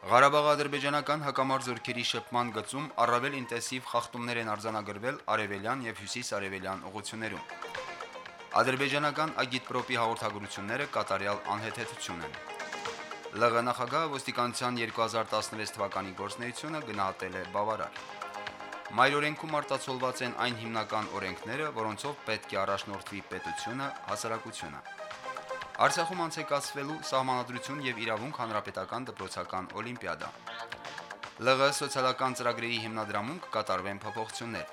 Ղարաբաղ-ադրբեջանական հակամարտ զորքերի շփման գծում առավել ինտենսիվ խախտումներ են արձանագրվել արևելյան եւ հյուսիս-արևելյան ուղություններում։ Ադրբեջանական ագիտպրոպի հաղորդագրությունները կատարյալ անհեթեթություն են։ ԼՂ նախագահը ոստիկանության 2016 թվականի գործնեությունը գնահատել է բավարար։ Մայրօրենքում արտացոլված են այն հիմնական օրենքները, որոնցով պետք է առաջնորդվի պետությունը, հասարակությունը։ Արցախում անցեկացվելու սահմանադրություն եւ իրավունք հանրապետական դպրոցական օլիմպիադա։ ԼՂ սոցիալական ծրագրերի հիմնադրամում կկատարվեն փոփոխություններ։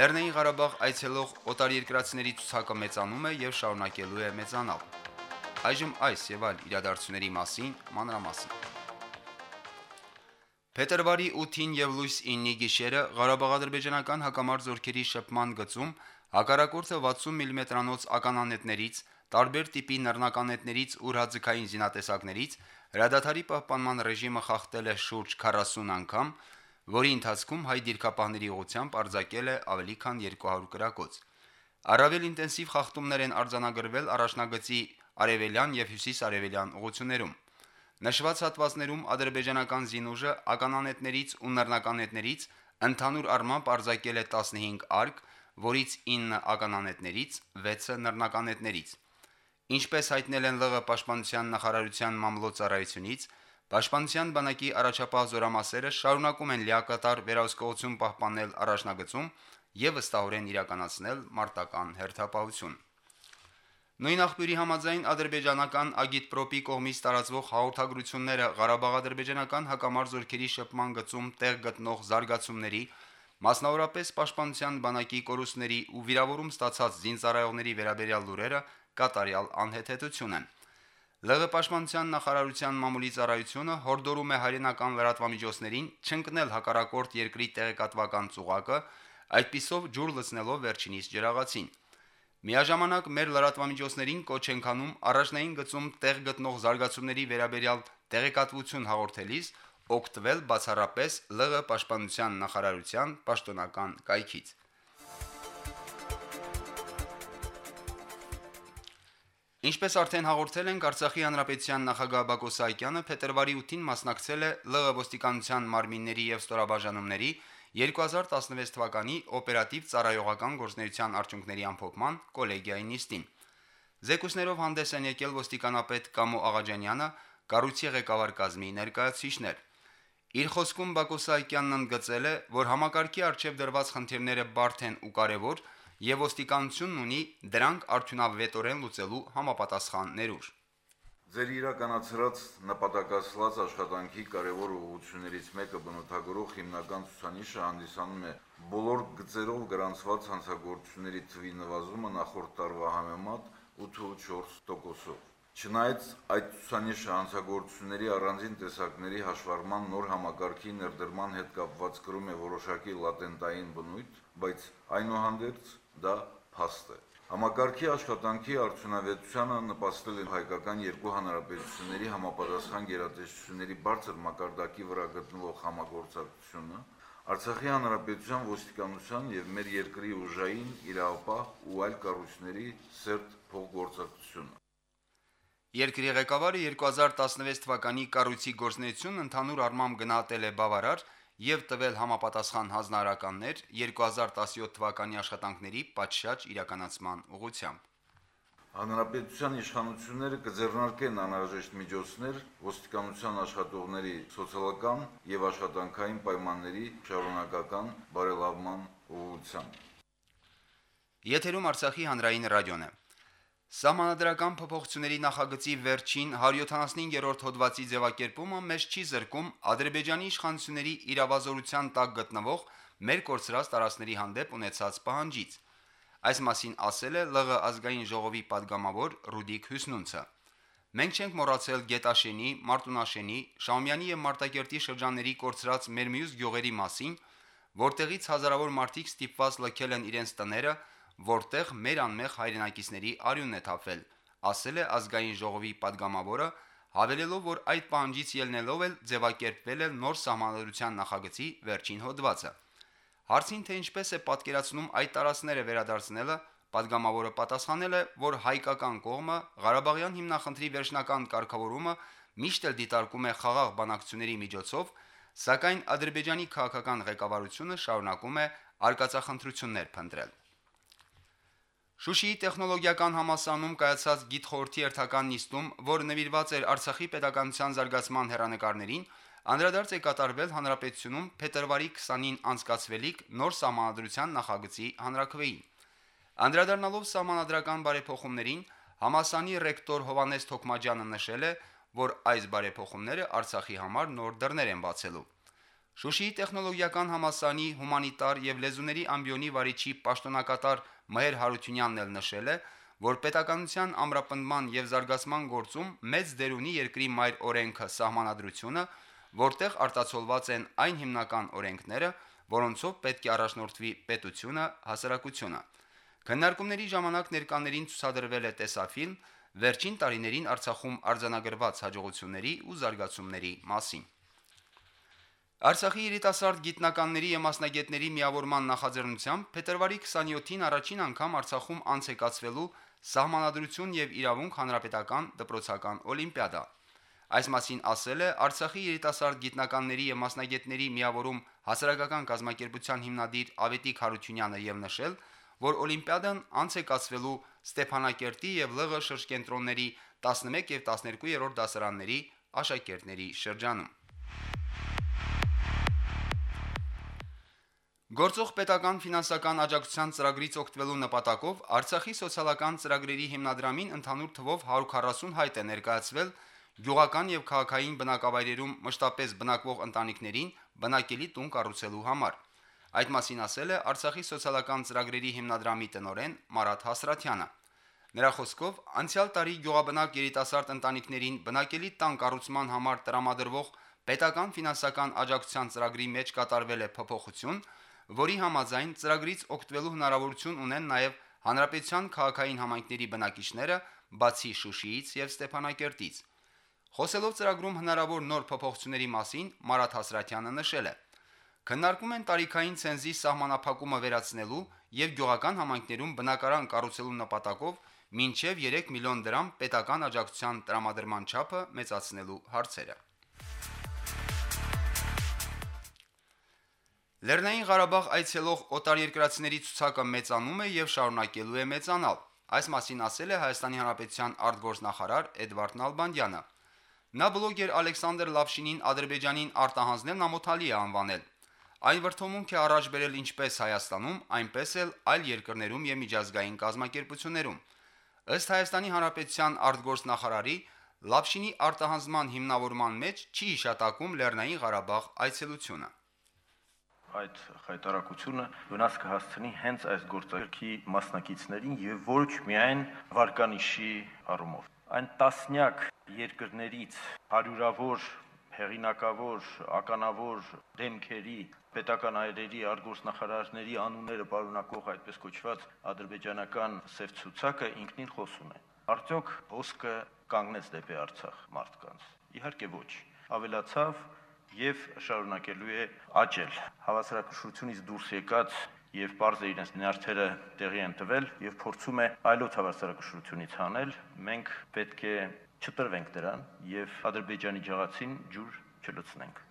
Լեռնային Ղարաբաղ այցելող օտարերկրացիների ցուցակը մեծանում է եւ շարունակելու է մեծանալ։ Այժմ այս եւ այլ իրադարձությունների մասին մանրամասն։ Փետրվարի 8-ին եւ լույս 9-ի գիշերը Ղարաբաղ-ադրբեջանական հակամարտ զորքերի շփման գծում հակառակորդը 60 մմ-անոց ականանետներից տարբեր տիպի նռնականետներից ու ռադիկային զինատեսակներից հրադադարի պահպանման ռեժիմը խախտել է շուրջ 40 անգամ, որի ընթացքում հայ դիրքապահների ուղությամբ արձակել է ավելի քան 200 կրակոց։ Առավել ինտենսիվ խախտումներ են արձանագրվել առաջնագծի արևելյան եւ հյուսիս-արևելյան ուղություններում։ Նշված հատվածներում ադրբեջանական զինուժը ականանետներից ու նռնականետներից ընդհանուր առմամբ արձակել է 15 արկ, որից 9 ականանետներից, 6-ը նռնականետներից։ Ինչպես հայտնել են ԼՂ պաշտպանության նախարարության մամլոյցարայությունից, պաշտպանության բանակի առաջապահ զորամասերը շարունակում են լիակատար վերահսկողություն պահպանել առաջնագծում եւ վստահորեն իրականացնել մարտական հերթապահություն։ Նույն աղբյուրի համաձայն ադրբեջանական ագիտպրոպի կողմից տարածվող հաղորդագրությունները Ղարաբաղ-ադրբեջանական հակամարտ զորքերի շփման գծում տեղ գտնող զարգացումների, մասնավորապես պաշտպանության բանակի կորուստների ու վիրավորում ստացած զինծառայողների վերաբերյալ լուրերը կատարյալ անհեթեթություն են։ ԼՂ պաշտպանության նախարարության մամուլի ծառայությունը հորդորում է հայրենական լրատվամիջոցներին չընկնել հակառակորդ երկրի տեղեկատվական ծուղակը, այդպիսով ջուր լցնելով վերջինիս ջրաղացին։ Միաժամանակ մեր լրատվամիջոցներին կոչ ենք անում առաջնային գծում տեղ գտնող զարգացումների վերաբերյալ տեղեկատվություն հաղորդելիս օգտվել բացառապես ԼՂ պաշտպանության նախարարության պաշտոնական կայքից։ Ինչպես արդեն հաղորդել ենք, Արցախի հանրապետության նախագահ Բակո Սահակյանը փետրվարի 8-ին մասնակցել է ԼՂ ոստիկանության մարմինների եւ ստորաբաժանումների 2016 թվականի օպերատիվ ծառայողական գործնեության արդյունքների ամփոփման կոլեգիայի նիստին։ Զեկուսներով հանդես են եկել ոստիկանապետ Կամո Աղաջանյանը, կառույցի ղեկավար կազմի ներկայացուցիչներ։ Իր խոսքում Բակո Սահակյանն ընդգծել է, որ համակարգի արժեվ դրված խնդիրները բարդ են ու կարևոր, եւ ոստիկանությունն ունի դրանք արդյունավետորեն լուծելու համապատասխան ներուժ։ Ձեր իրականացրած նպատակասլաց աշխատանքի կարևոր ուղղություններից մեկը բնութագրող հիմնական ցուցանիշը հանդիսանում է բոլոր գծերով գրանցված հանցագործությունների թվի նվազումը նախորդ տարվա համեմատ 8.4%-ով։ Չնայած այդ ցուցանիշը հանցագործությունների առանձին տեսակների հաշվառման նոր համակարգի ներդրման հետ կապված կրում է որոշակի լատենտային բնույթ, բայց այնուհանդերձ դա փաստ է։ Համակարգի աշխատանքի արդյունավետությանը նպաստել են հայկական երկու հանրապետությունների համապատասխան գերատեսչությունների բարձր մակարդակի վրա գտնվող համագործակցությունը, Արցախի հանրապետության ոստիկանության եւ մեր երկրի ուժային, իրավապահ ու այլ կառույցների սերտ փոխգործակցությունը։ Երկրի ղեկավարը 2016 թվականի կառույցի գործնեությունն ընդհանուր առմամբ գնահատել է բավարար եւ տվել համապատասխան հանձնարարականներ 2017 թվականի աշխատանքների պատշաճ իրականացման ուղղությամբ։ Հանրապետության իշխանությունները կձեռնարկեն անհրաժեշտ միջոցներ ոստիկանության աշխատողների սոցիալական եւ աշխատանքային պայմանների շարունակական բարելավման ուղղությամբ։ Եթերում Արցախի հանրային ռադիոն է։ Սահմանադրական փոփոխությունների նախագծի վերջին 175-րդ հոդվածի ձևակերպումը մեզ չի զրկում Ադրբեջանի իշխանությունների իրավազորության տակ գտնվող մեր կորցրած տարածքների հանդեպ ունեցած պահանջից։ Այս մասին ասել է ԼՂ ազգային ժողովի падգամավոր Ռուդիկ Հյուսնունցը։ Մենք չենք մոռացել Գետաշենի, Մարտունաշենի, Շամյանի եւ Մարտակերտի շրջանների կորցրած մեր մյուս գյուղերի մասին, որտեղից հազարավոր մարդիկ ստիպված լքել են իրենց տները որտեղ մեր անմեղ հայրենակիցների արյունն է թափվել, ասել է ազգային ժողովի падգամավորը, հավելելով, որ այդ պահանջից ելնելով էլ ձևակերպվել է նոր համանալության նախագծի վերջին հոդվածը։ Հարցին թե ինչպես է պատկերացնում այդ տարածները վերադարձնելը, падգամավորը պատասխանել է, որ հայկական կողմը Ղարաբաղյան հիմնախնդրի վերջնական կարգավորումը միշտ էլ դիտարկում է խաղաղ բանակցությունների միջոցով, սակայն Ադրբեջանի քաղաքական ղեկավարությունը շարունակում է արկածախնդրություններ փնտրել։ Շուշիի տեխնոլոգիական համալսարանում կայացած գիտխորհրդի երթական նիստում, որը նվիրված էր Արցախի pedagogical զարգացման հերանեկարներին, անդրադարձ է կատարվել հանրապետությունում փետրվարի 20-ին անցկացվելիք նոր սահմանադրության նախագծի հանրակրվեին։ Անդրադառնալով սահմանադրական բարեփոխումներին, համասանի ռեկտոր Հովանես Թոքմաջյանը նշել է, որ այս բարեփոխումները Արցախի համար նոր դռներ են բացելու։ Շուշիի տեխնոլոգիական համալսարանի հումանիտար եւ լեզուների ամբիոնի վարիչի պաշտոնակատար Մհեր Հարությունյանն էլ նշել է, որ պետականության ամրապնդման եւ զարգացման գործում մեծ դեր ունի երկրի մայր օրենքը սահմանադրությունը, որտեղ արտացոլված են այն հիմնական օրենքները, որոնցով պետք է առաջնորդվի պետությունը, հասարակությունը։ Քննարկումների ժամանակ ներկաներին ցուցադրվել է տեսաֆիլմ վերջին տարիներին Արցախում արձանագրված հաջողությունների ու զարգացումների մասին։ Արցախի երիտասարդ գիտնականների եւ մասնագետների միավորման նախաձեռնությամբ փետրվարի 27-ին առաջին անգամ Արցախում անցեկացվելու Սահմանադրություն եւ իրավունք հանրապետական դպրոցական օլիմպիադա։ Այս մասին ասել է Արցախի երիտասարդ գիտնականների եւ մասնագետների միավորում հասարակական կազմակերպության հիմնադիր Ավետիք Հարությունյանը եւ նշել, որ Օլիմպիադան անց է կացվելու Ստեփանակերտի եւ ԼՂ շրջկենտրոնների 11 եւ 12-րդ դասարանների աշակերտների շրջանում։ Գործող պետական ֆինանսական աջակցության ծրագրից օգտվելու նպատակով Արցախի սոցիալական ծրագրերի հիմնադրամին ընդհանուր թվով 140 հայտ է ներկայացվել գյուղական եւ քաղաքային բնակավայրերում մշտապես բնակվող ընտանիքներին բնակելի տուն կառուցելու համար։ Այդ մասին ասել է Արցախի սոցիալական ծրագրերի հիմնադրամի տնօրեն Մարատ Հասրատյանը։ Նրա խոսքով անցյալ տարի գյուղաբնակ երիտասարդ ընտանիքներին բնակելի տան կառուցման համար տրամադրվող պետական ֆինանսական աջակցության ծրագրի մեջ կատարվել է փոփոխություն, որի համաձայն ծրագրից օգտվելու հնարավորություն ունեն նաև հանրապետության քաղաքային համայնքների բնակիչները, բացի Շուշիից եւ Ստեփանակերտից։ Խոսելով ծրագրում հնարավոր նոր փոփոխությունների մասին, Մարատ Հասրատյանը նշել է. Քննարկում են տարիքային ցենզի սահմանափակումը վերացնելու եւ գյուղական համայնքներում բնակարան կառուցելու նպատակով մինչև 3 միլիոն դրամ պետական աջակցության տրամադրման չափը մեծացնելու հարցերը։ Լեռնային Ղարաբաղ այցելող օտարերկրացիների ցուցակը մեծանում է եւ շարունակելու է մեծանալ։ Այս մասին ասել է Հայաստանի Հանրապետության արտգործնախարար Էդվարդ Նալբանդյանը։ Նա բլոգեր Ալեքսանդր Լավշինին Ադրբեջանին արտահանձնելն ամոթալի է անվանել։ Այն վրթոմունք է առաջ բերել ինչպես Հայաստանում, այնպես էլ այլ երկրներում եւ միջազգային կազմակերպություններում։ Ըստ Հայաստանի Հանրապետության արտգործնախարարի Լապշինի արտահանձնման հիմնավորման մեջ չի հիշատակում Լեռնային Ղարաբաղ այցելությունը այդ խայտարակությունը վնաս կհասցնի հենց այս գործարքի մասնակիցներին եւ ոչ միայն վարկանիշի առումով։ Այն տասնյակ երկրներից հարյուրավոր հեղինակավոր, ականավոր դեմքերի պետական այրերի արտգործնախարարների անունները պարունակող այդպես կոչված ադրբեջանական սև ցուցակը ինքնին խոսում է։ Արդյոք հոսքը կանգնեց դեպի Արցախ մարդկանց։ Իհարկե ոչ։ Ավելացավ եւ շարունակելու է աճել։ Հավասարակշռությունից դուրս եկած եւ է իրենց նյարդերը տեղի են տվել եւ փորձում է այլոց հավասարակշռությունից հանել։ Մենք պետք է չտրվենք դրան եւ Ադրբեջանի ջղացին ջուր չլցնենք։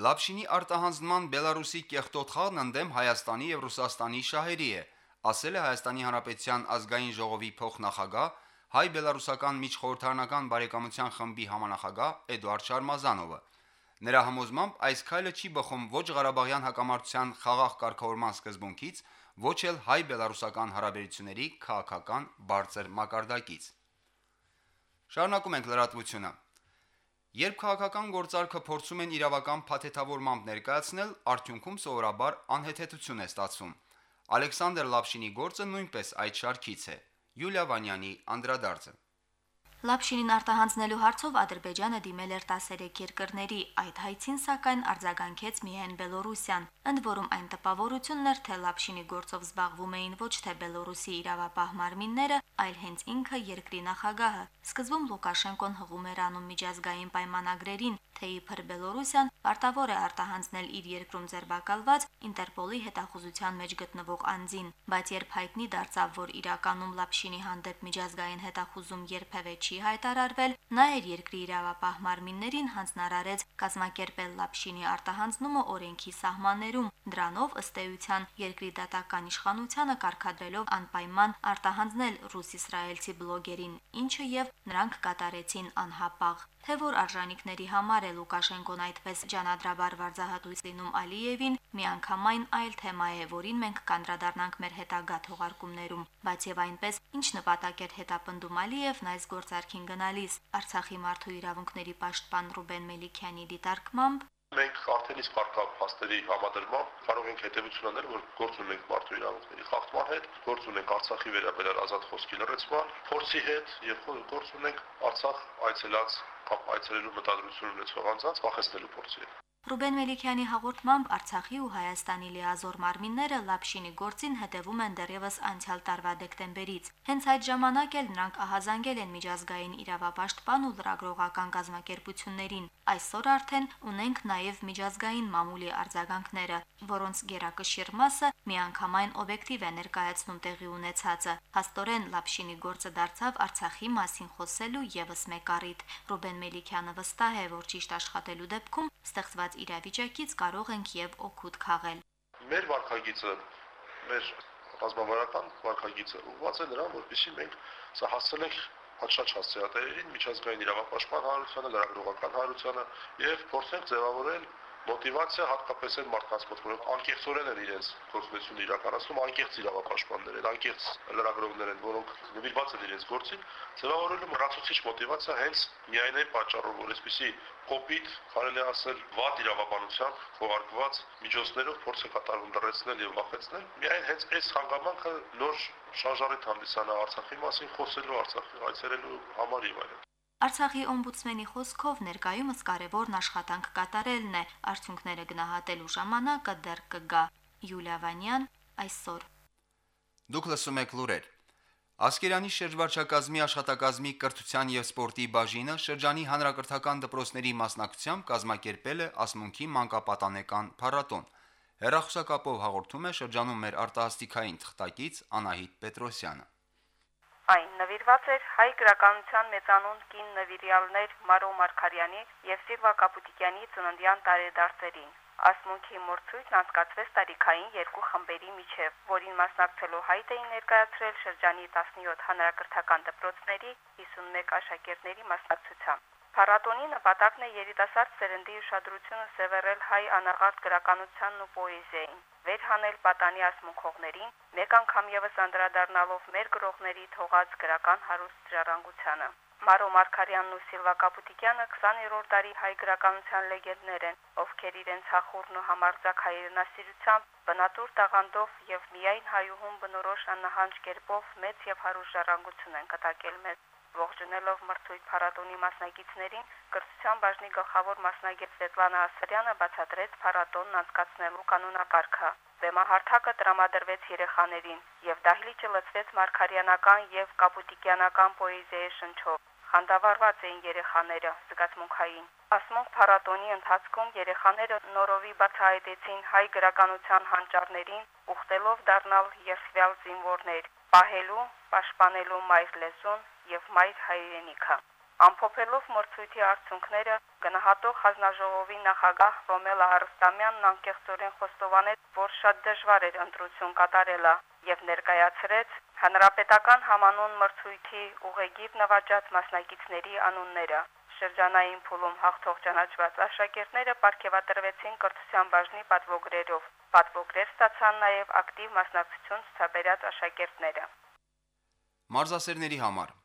Լապշինի արտահանձնման Բելարուսի կեղտոտ խաղն ընդդեմ Հայաստանի եւ Ռուսաստանի շահերի է, ասել է Հայաստանի Հանրապետության ազգային ժողովի փոխնախագահ հայ-բելարուսական միջխորհրդարանական բարեկամության խմբի համանախագահ Էդուարդ Շարմազանովը։ Նրա համոզմամբ այս քայլը չի բխում ոչ Ղարաբաղյան հակամարտության խաղաղ կարգավորման սկզբունքից, ոչ էլ հայ-բելարուսական հարաբերությունների քաղաքական բարձր մակարդակից։ Շարունակում ենք լրատվությունը։ Երբ քաղաքական գործարքը փորձում են իրավական փաթեթավորմամբ ներկայացնել, արդյունքում սովորաբար անհեթեթություն է ստացվում։ Ալեքսանդր Լապշինի գործը նույնպես այդ շարքից է։ Յուլիա Վանյանի անդրադարձը։ Լապշինին արտահանձնելու հարցով Ադրբեջանը դիմել էր 13 երկրների, այդ հայցին սակայն արձագանքեց միայն Բելորուսիան, ընդ որում այն տպավորությունն էր, թե Լապշինի գործով զբաղվում էին ոչ թե Բելորուսի իրավապահ մարմինները, այլ հենց ինքը երկրի նախագահը։ Սկզբում Լուկաշենկոն հղում էր անում միջազգային պայմանագրերին, թե իբր Բելորուսիան պարտավոր է արտահանձնել իր երկրում ձերբակալված Ինտերպոլի հետախուզության մեջ գտնվող անձին, բայց երբ հայտնի դարձավ, որ իրականում Լապշինի հանդեպ միջազգային հետախուզում երբևէ չի հայտարարվել, նա իր երկրի իրավապահ մարմիններին հանձնարարեց կազմակերպել Լապշինի արտահանձնումը օրենքի սահմաններում, դրանով ըստ էության երկրի դատական իշխանությանը կարգադրելով անպայման արտահանձնել ռուս-իսրայելցի բլոգերին, ինչը եւ նրանք կատարեցին անհապաղ թե որ արժանինքների համար է Լուկաշենկոն այդպես ջանադրաբար վարձահատույց լինում Ալիևին, միանգամայն այլ թեմա է, որին մենք կանդրադառնանք մեր հետագա թողարկումներում, բայց եւ այնպես, ինչ նպատակ էր հետապնդում Ալիևն այս գործարքին գնալիս, Արցախի մարդու իրավունքների պաշտպան Ռուբեն Մելիքյանի դիտարկմամբ մենք արդեն իսկ կարգա փաստերի համադրմամբ կարող ենք հետևություն անել, որ գործ ունենք մարդու իրավունքների խախտման հետ, գործ ունենք Արցախի վերաբերյալ ազատ խոսքի լրացման փորձի հետ եւ գործ ունենք Արցախ այցելած կամ այցելելու մտադրություն ունեցող անձանց վախեցնելու փորձի հետ։ Ռուբեն Մելիքյանի հաղորդմամբ Արցախի ու Հայաստանի լիազոր մարմինները Լապշինի գործին հետևում են դեռևս անցյալ տարվա դեկտեմբերից։ Հենց այդ ժամանակ էլ նրանք ահազանգել են միջազգային իրավապաշտպան ու լրագրողական կազմակերպություններին։ Այսօր արդեն ունենք նաև միջազգային մամուլի արձագանքները, որոնց գերակշիռ մասը միանգամայն օբյեկտիվ է ներկայացնում տեղի ունեցածը։ Հաստորեն Լապշինի գործը դարձավ Արցախի մասին խոսելու եւս մեկ առիթ։ Ռուբեն Մելիքյանը վստահ է, որ ճիշտ աշխատելու դեպքում ստեղծված ստեղծված իրավիճակից կարող ենք եւ օգուտ քաղել։ Մեր վարկագիծը, մեր ռազմավարական վարկագիծը ուղղված է նրան, որպեսզի մենք սա հասցնենք հաշած հասցեատերերին, միջազգային իրավապաշտպան հանրությանը, լրագրողական հանրությանը եւ փորձենք ձևավորել մոտիվացիա հատկապես այն մարդկանց մոտ, որոնք անկեղծորեն են իրենց գործունեությունը իրականացնում, անկեղծ իրավապաշտպաններ են, անկեղծ լրագրողներ են, որոնք նվիրված են իրենց գործին, ձևավորելու մռացուցիչ մոտիվացիա հենց միայն այն պատճառով, որ այսպիսի կոպիտ, կարելի ասել, վատ իրավաբանությամբ խոհարկված միջոցներով փորձ է կատարվում լրացնել եւ վախեցնել, միայն հենց այս հանգամանքը նոր շարժարիտ հանդիսանա Արցախի մասին խոսելու, Արցախի այցելելու համար եւ այլն։ Արցախի օմբուդսմենի խոսքով ներկայումս կարևորն աշխատանք կատարելն է, արդյունքները գնահատելու ժամանակը դեռ կգա։ Յուլիա Վանյան այսօր։ Դուք լսում եք լուրեր։ Ասկերանի շրջվարչակազմի աշխատակազմի կրթության եւ սպորտի բաժինը շրջանի հանրակրթական դպրոցների մասնակցությամբ կազմակերպել է ասմունքի մանկապատանեկան փառատոն։ Հերախոսակապով հաղորդում է շրջանում մեր արտահասթիկային թղթակից Անահիտ Պետրոսյանը։ Այն նվիրված էր հայ գրականության մեծանուն կին նվիրյալներ Մարո Մարկարյանի եւ Սիլվա Կապուտիկյանի ծննդյան տարեդարձերին։ Ասմունքի մրցույթն անցկացվեց տարիքային երկու խմբերի միջև, որին մասնակցելու հայտ էին ներկայացրել շրջանի 17 հանրակրթական դպրոցների 51 աշակերտների մասնակցությամբ։ Փառատոնի նպատակն է երիտասարդ սերնդի ուշադրությունը սևեռել հայ անաղարտ գրականությանն ու պոեզիային, վեր հանել պատանի ասմունքողներին, մեկ անգամ եւս անդրադառնալով մեր գրողների թողած գրական հարուստ ժառանգությանը։ Մարո Մարկարյանն ու Սիլվա Կապուտիկյանը 20-րդ դարի հայ գրականության լեգենդներ են, ովքեր իրենց հախուռն ու համարձակ հայրենասիրությամբ, բնատուր տաղանդով եւ միայն հայուհուն բնորոշ աննահանջ կերպով մեծ եւ հարուստ ժառանգություն են կտակել մեզ Ողջունելով մրցույթ փառատոնի մասնակիցներին, կրթության բաժնի գլխավոր մասնագետ Սվետլանա Ասրյանը բացատրեց փառատոնն անցկացնելու կանոնակարգը։ Բեմահարթակը տրամադրվեց երեխաներին, եւ դահլիճը լցվեց մարգարյանական եւ կապուտիկյանական պոեզիայի շնչով։ Խանդավառված էին երեխաները զգացմունքային։ Ասմունք փառատոնի ընթացքում երեխաները նորովի բացահայտեցին հայ գրականության հանճարներին, ուխտելով դառնալ երթվյալ զինվորներ, պահելու, պաշտպանելու մայր լեզուն եւ մայր հայրենիքը։ Ամփոփելով մրցույթի արդյունքները գնահատող հանձնաժողովի նախագահ Ռոմելա Արստամյանն անկեղծորեն խոստովանեց, որ շատ դժվար էր ընտրություն կատարելը եւ ներկայացրեց հանրապետական համանուն մրցույթի ուղեգիր նվաճած մասնակիցների անունները շրջանային փուլում հաղթող ճանաչված աշակերտները ապարգևատրվեցին կրթության բաժնի պատվոգրերով։ Պատվոգրեր ստացան նաև ակտիվ մասնակցություն ցուցաբերած աշակերտները։ Մարզասերների համար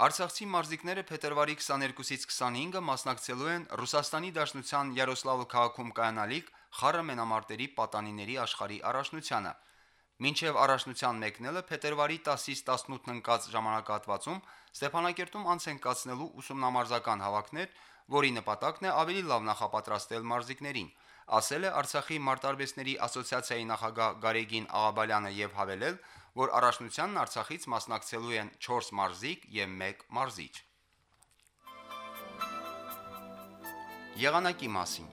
Արցախցի մարզիկները փետրվարի 22-ից 25-ը մասնակցելու են Ռուսաստանի Դաշնության Յարոսլավլ քաղաքում կայանալիք խառը մենամարտերի պատանիների աշխարհի առաջնությանը։ Մինչև առաջնության մեկնելը փետրվարի 10-ից 18-ն ընկած ժամանակահատվածում Ստեփանակերտում անց են կացնելու ուսումնամարզական հավաքներ, որի նպատակն է ավելի լավ նախապատրաստել մարզիկներին, ասել է Արցախի մարտարբեսների ասոցիացիայի նախագահ Գարեգին Աղաբալյանը եւ հավելել, որ առաջնությանն Արցախից մասնակցելու են 4 մարզիկ եւ 1 մարզիչ։ Եղանակի մասին.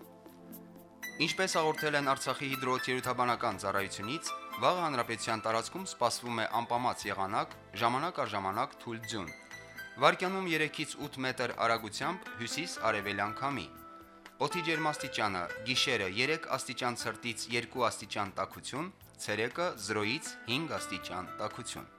Ինչպես հաղորդել են Արցախի հիդրոթերապևտաբանական ծառայությունից, վաղ հանրապետության տարածքում սպասվում է անպամած եղանակ, ժամանակ առ ժամանակ թույլ ձյուն։ Վարկյանում 3-ից 8 մետր արագությամբ հյուսիս-արևելյան քամի։ Օդի ջերմաստիճանը՝ գիշերը 3 աստիճան ցրտից 2 աստիճան տաքություն, ցերեկը 0-ից 5 աստիճան տաքություն։